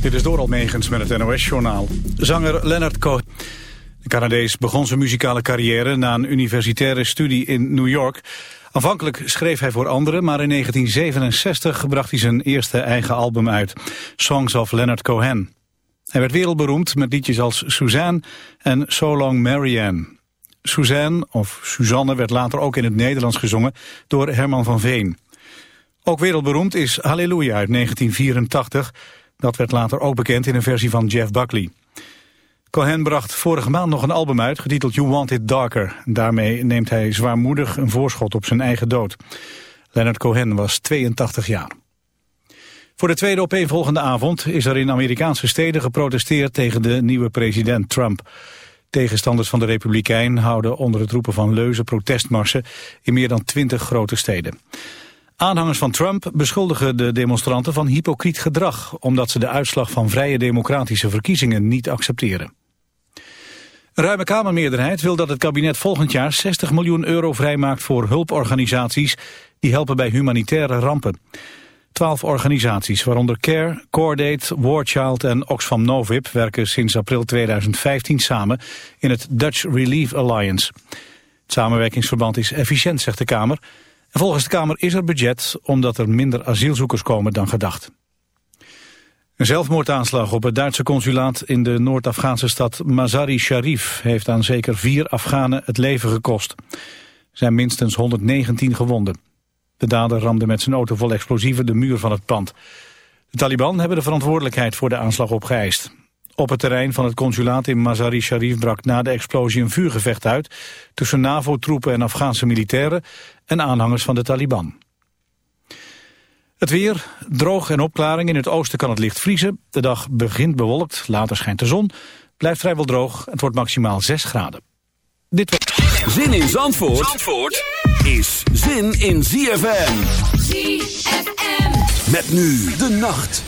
Dit is door Almegens met het NOS-journaal. Zanger Leonard Cohen. De Canadees begon zijn muzikale carrière na een universitaire studie in New York. Aanvankelijk schreef hij voor anderen, maar in 1967 bracht hij zijn eerste eigen album uit. Songs of Leonard Cohen. Hij werd wereldberoemd met liedjes als Suzanne en So Long Marianne. Suzanne, of Suzanne, werd later ook in het Nederlands gezongen door Herman van Veen. Ook wereldberoemd is Halleluja uit 1984. Dat werd later ook bekend in een versie van Jeff Buckley. Cohen bracht vorige maand nog een album uit, getiteld You Want It Darker. Daarmee neemt hij zwaarmoedig een voorschot op zijn eigen dood. Leonard Cohen was 82 jaar. Voor de tweede opeenvolgende avond is er in Amerikaanse steden geprotesteerd tegen de nieuwe president Trump. Tegenstanders van de Republikein houden onder het roepen van leuzen protestmarsen in meer dan 20 grote steden. Aanhangers van Trump beschuldigen de demonstranten van hypocriet gedrag... omdat ze de uitslag van vrije democratische verkiezingen niet accepteren. Een ruime Kamermeerderheid wil dat het kabinet volgend jaar 60 miljoen euro vrijmaakt voor hulporganisaties die helpen bij humanitaire rampen. Twaalf organisaties, waaronder CARE, Cordate, Warchild en Oxfam Novib, werken sinds april 2015 samen in het Dutch Relief Alliance. Het samenwerkingsverband is efficiënt, zegt de Kamer. En volgens de Kamer is er budget omdat er minder asielzoekers komen dan gedacht. Een zelfmoordaanslag op het Duitse consulaat in de Noord-Afghaanse stad Mazari Sharif heeft aan zeker vier Afghanen het leven gekost. Er zijn minstens 119 gewonden. De dader ramde met zijn auto vol explosieven de muur van het pand. De Taliban hebben de verantwoordelijkheid voor de aanslag opgeëist. Op het terrein van het consulaat in Mazari Sharif brak na de explosie een vuurgevecht uit... tussen NAVO-troepen en Afghaanse militairen en aanhangers van de Taliban. Het weer, droog en opklaring. In het oosten kan het licht vriezen. De dag begint bewolkt, later schijnt de zon. Blijft vrijwel droog, het wordt maximaal 6 graden. Dit was... Zin in Zandvoort, Zandvoort is zin in ZFM. ZFM. Met nu de nacht.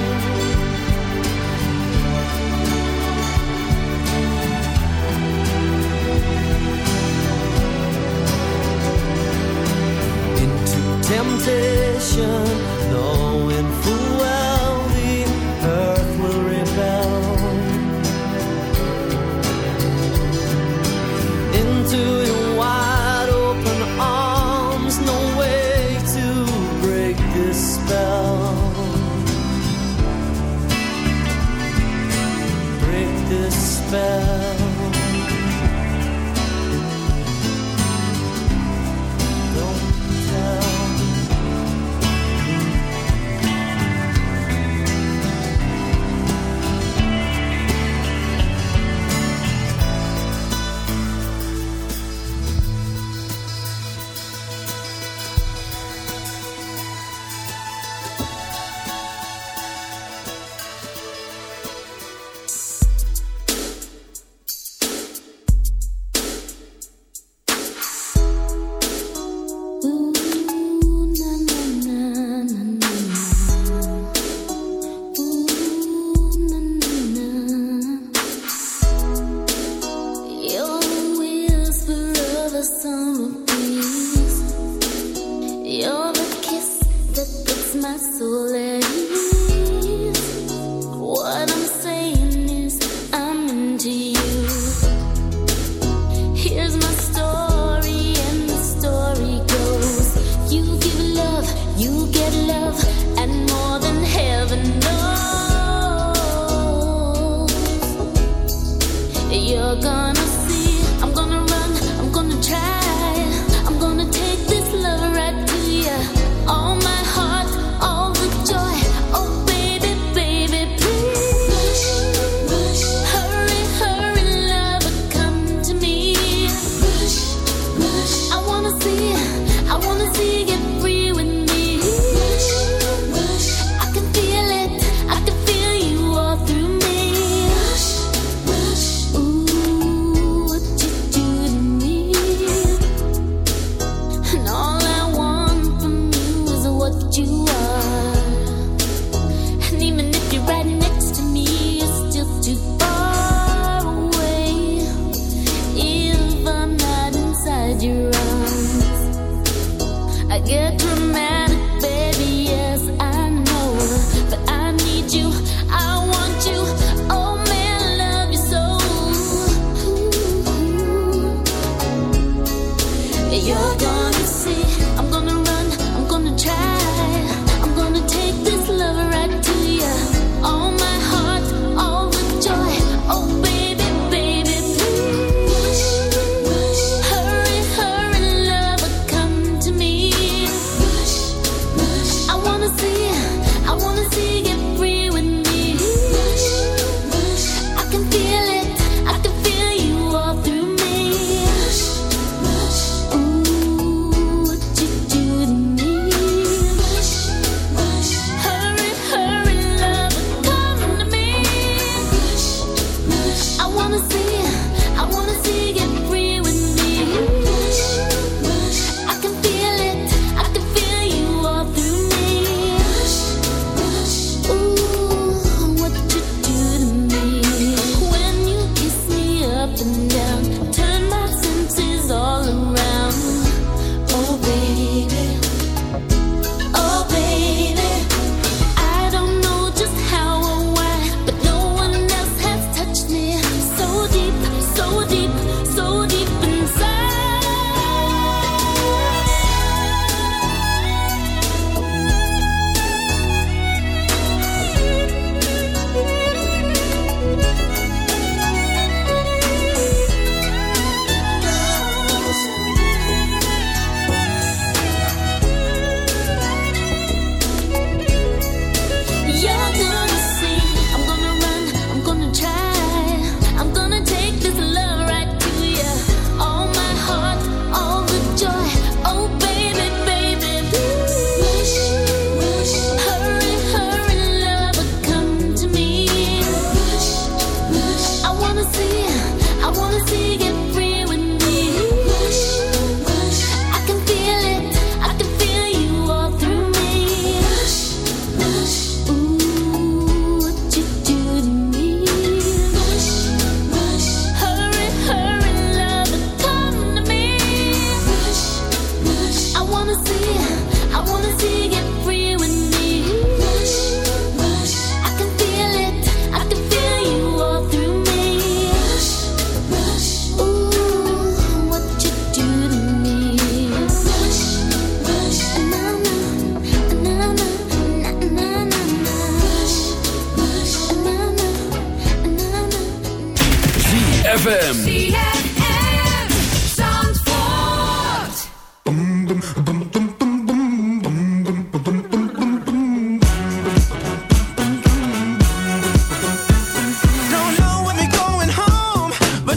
Temptation, knowing full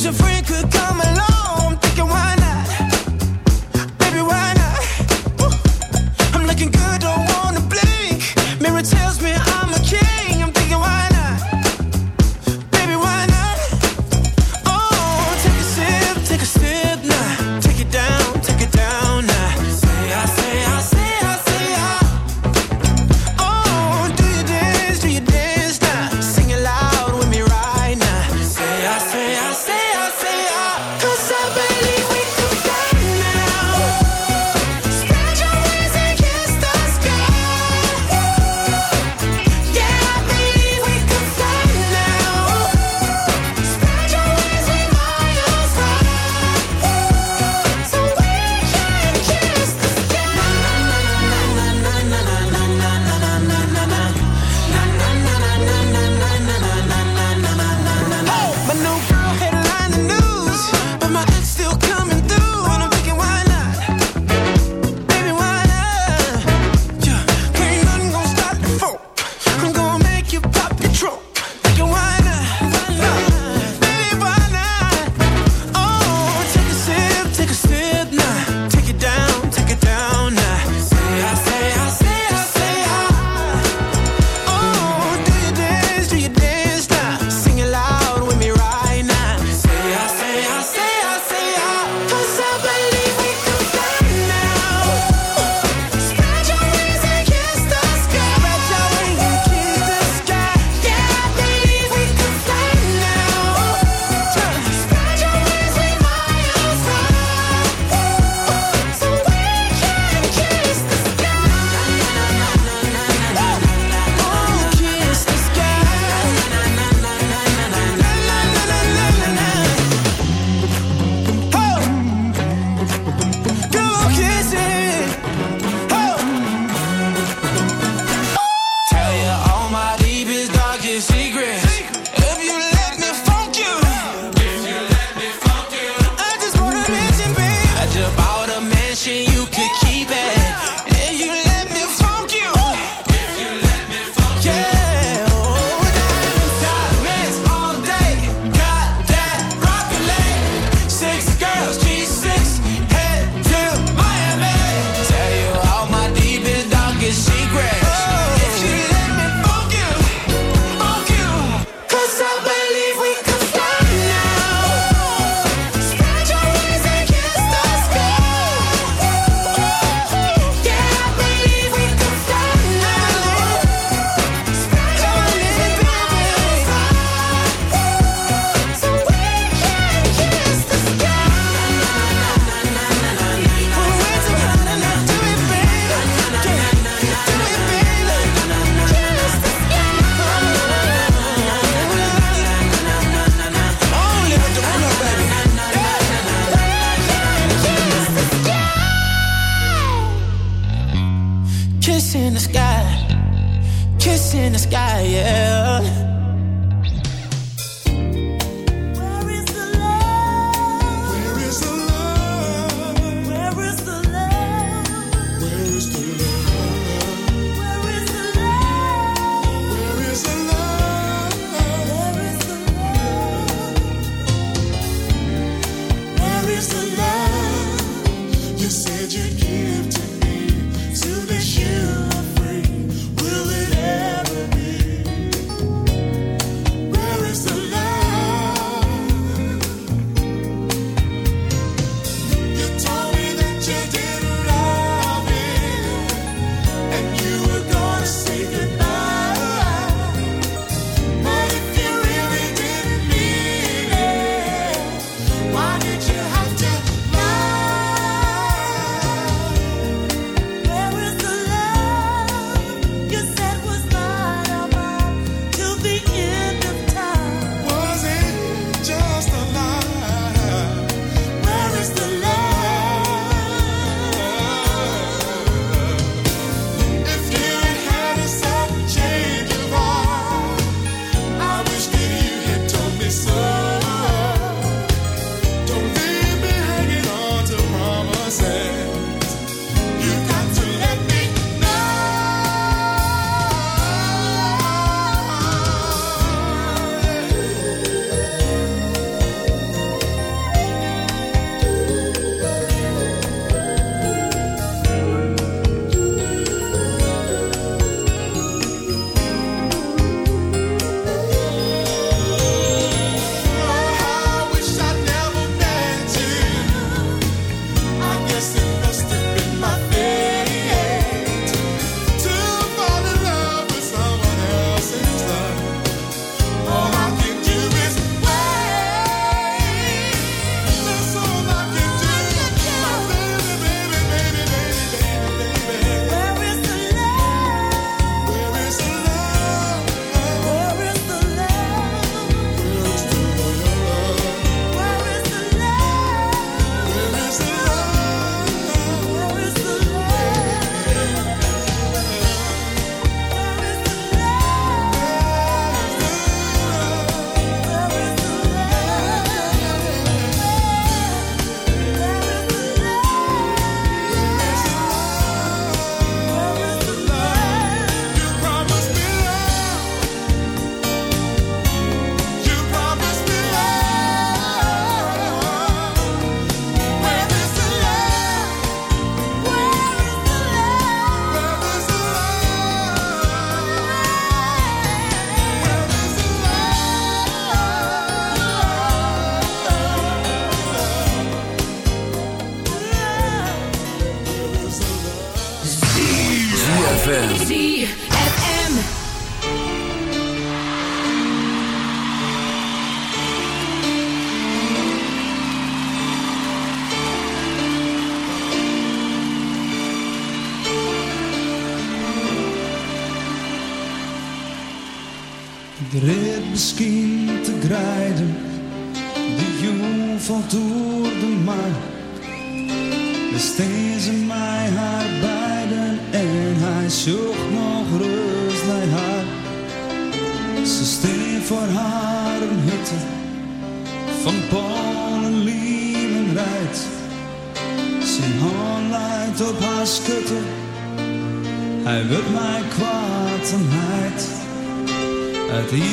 your friend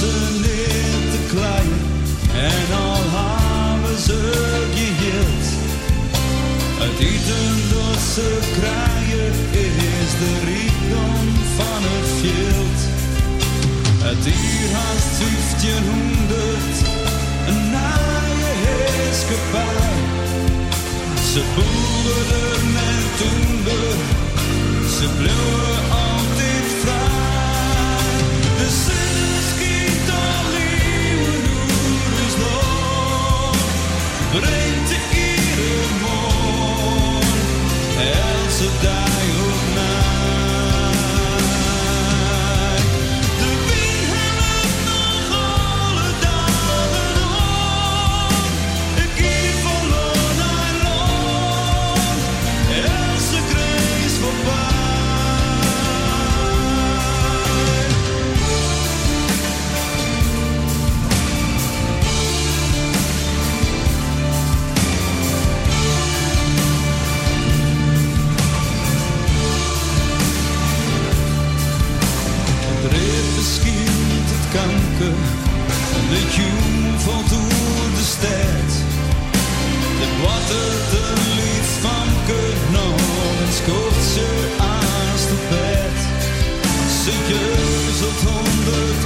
Hassen niet te klein en al hebben ze geheeld. Het eten dat ze krijgen is de rijkdom van het veld. Het hier haast 1500, een naaie heerskepaar. Ze boeren en toender, ze bleven brengt de iedere morgen,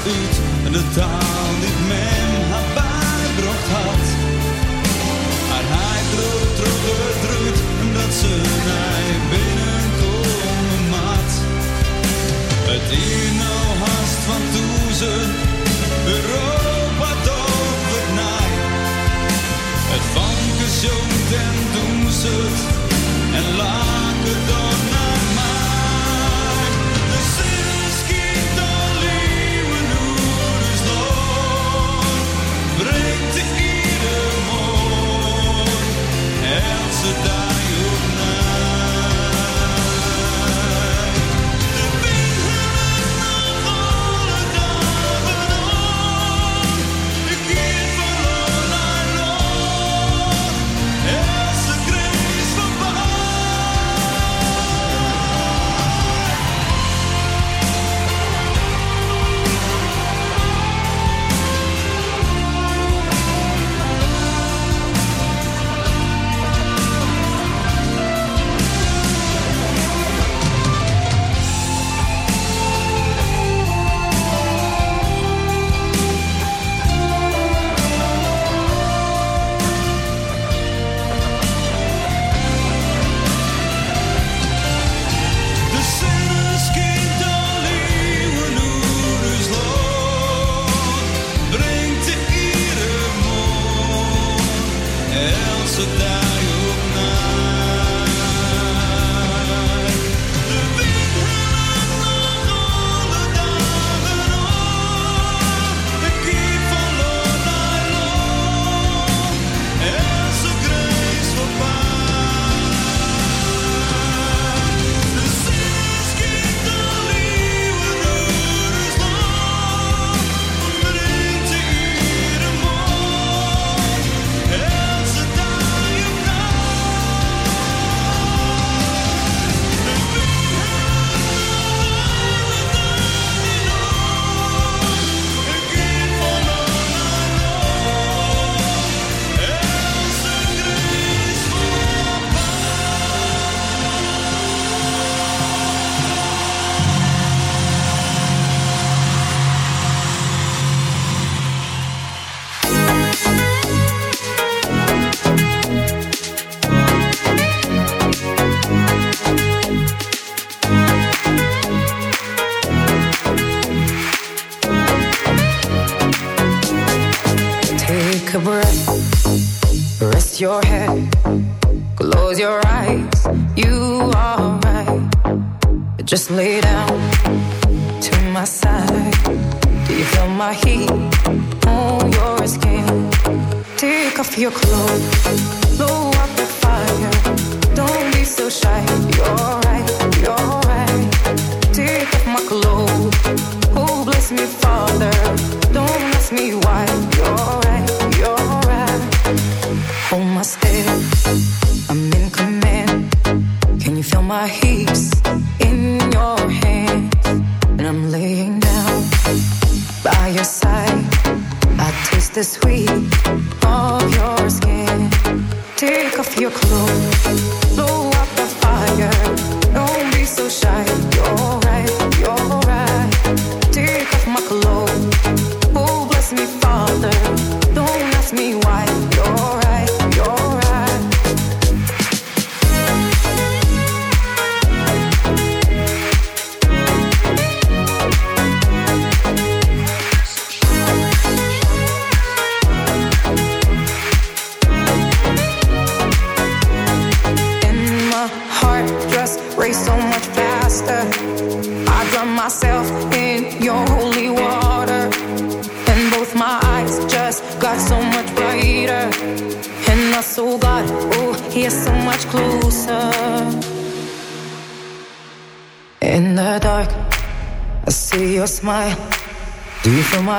uit de taal die men haar bijbracht had. Maar hij droog terug dat ze naar binnenkomen maat. Het hier nou haast van toezen, Europa toch het naai. Het vanke zongt en doezet, en laken dan elke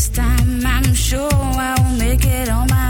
this time I'm sure I will make it on my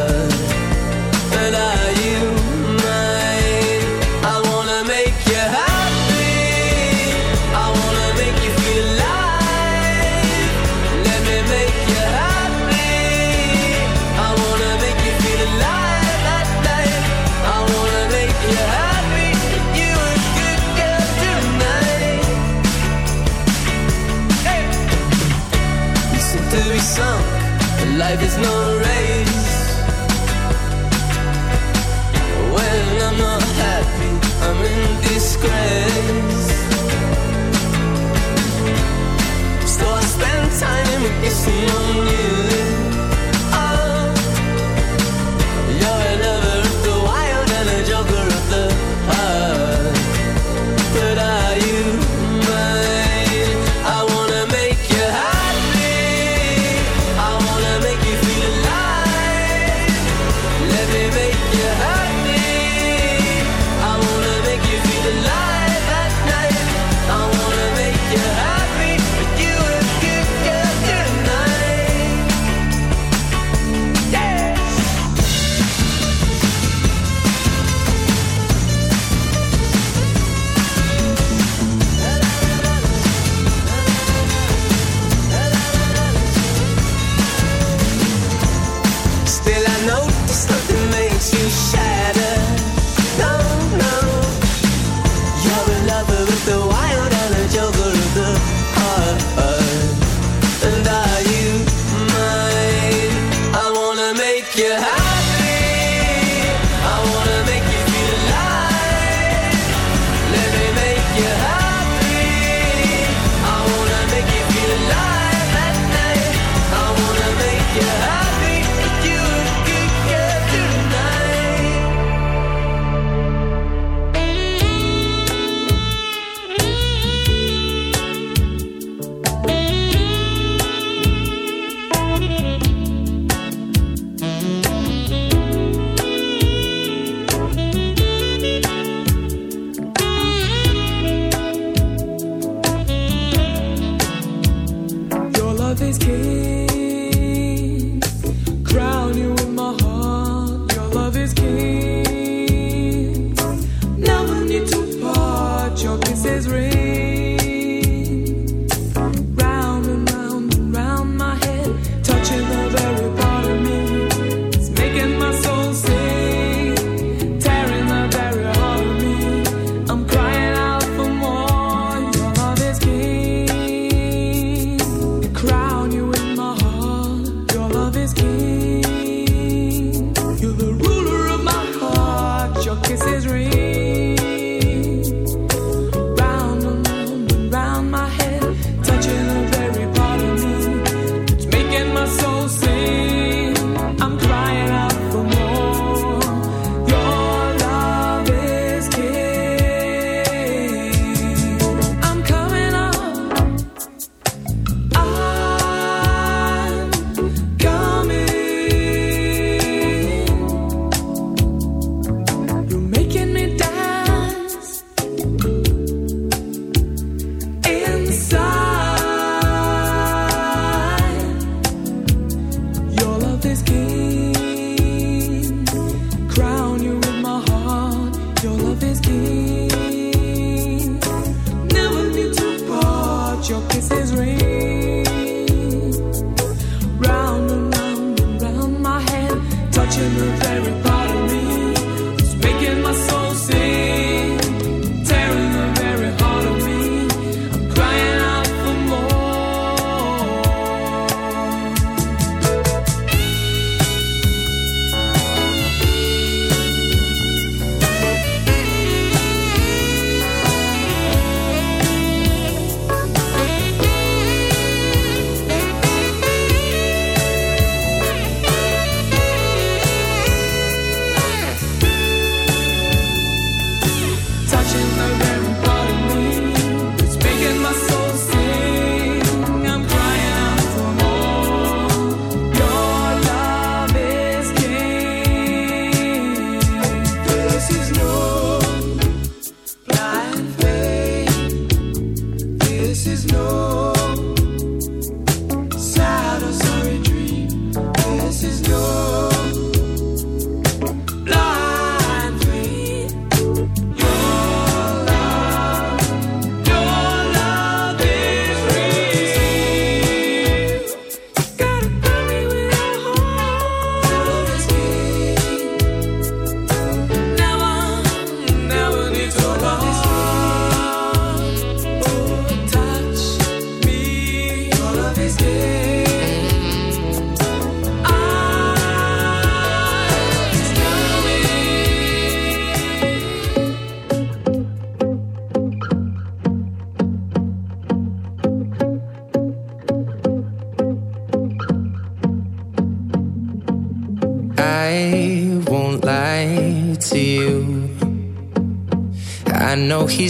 sing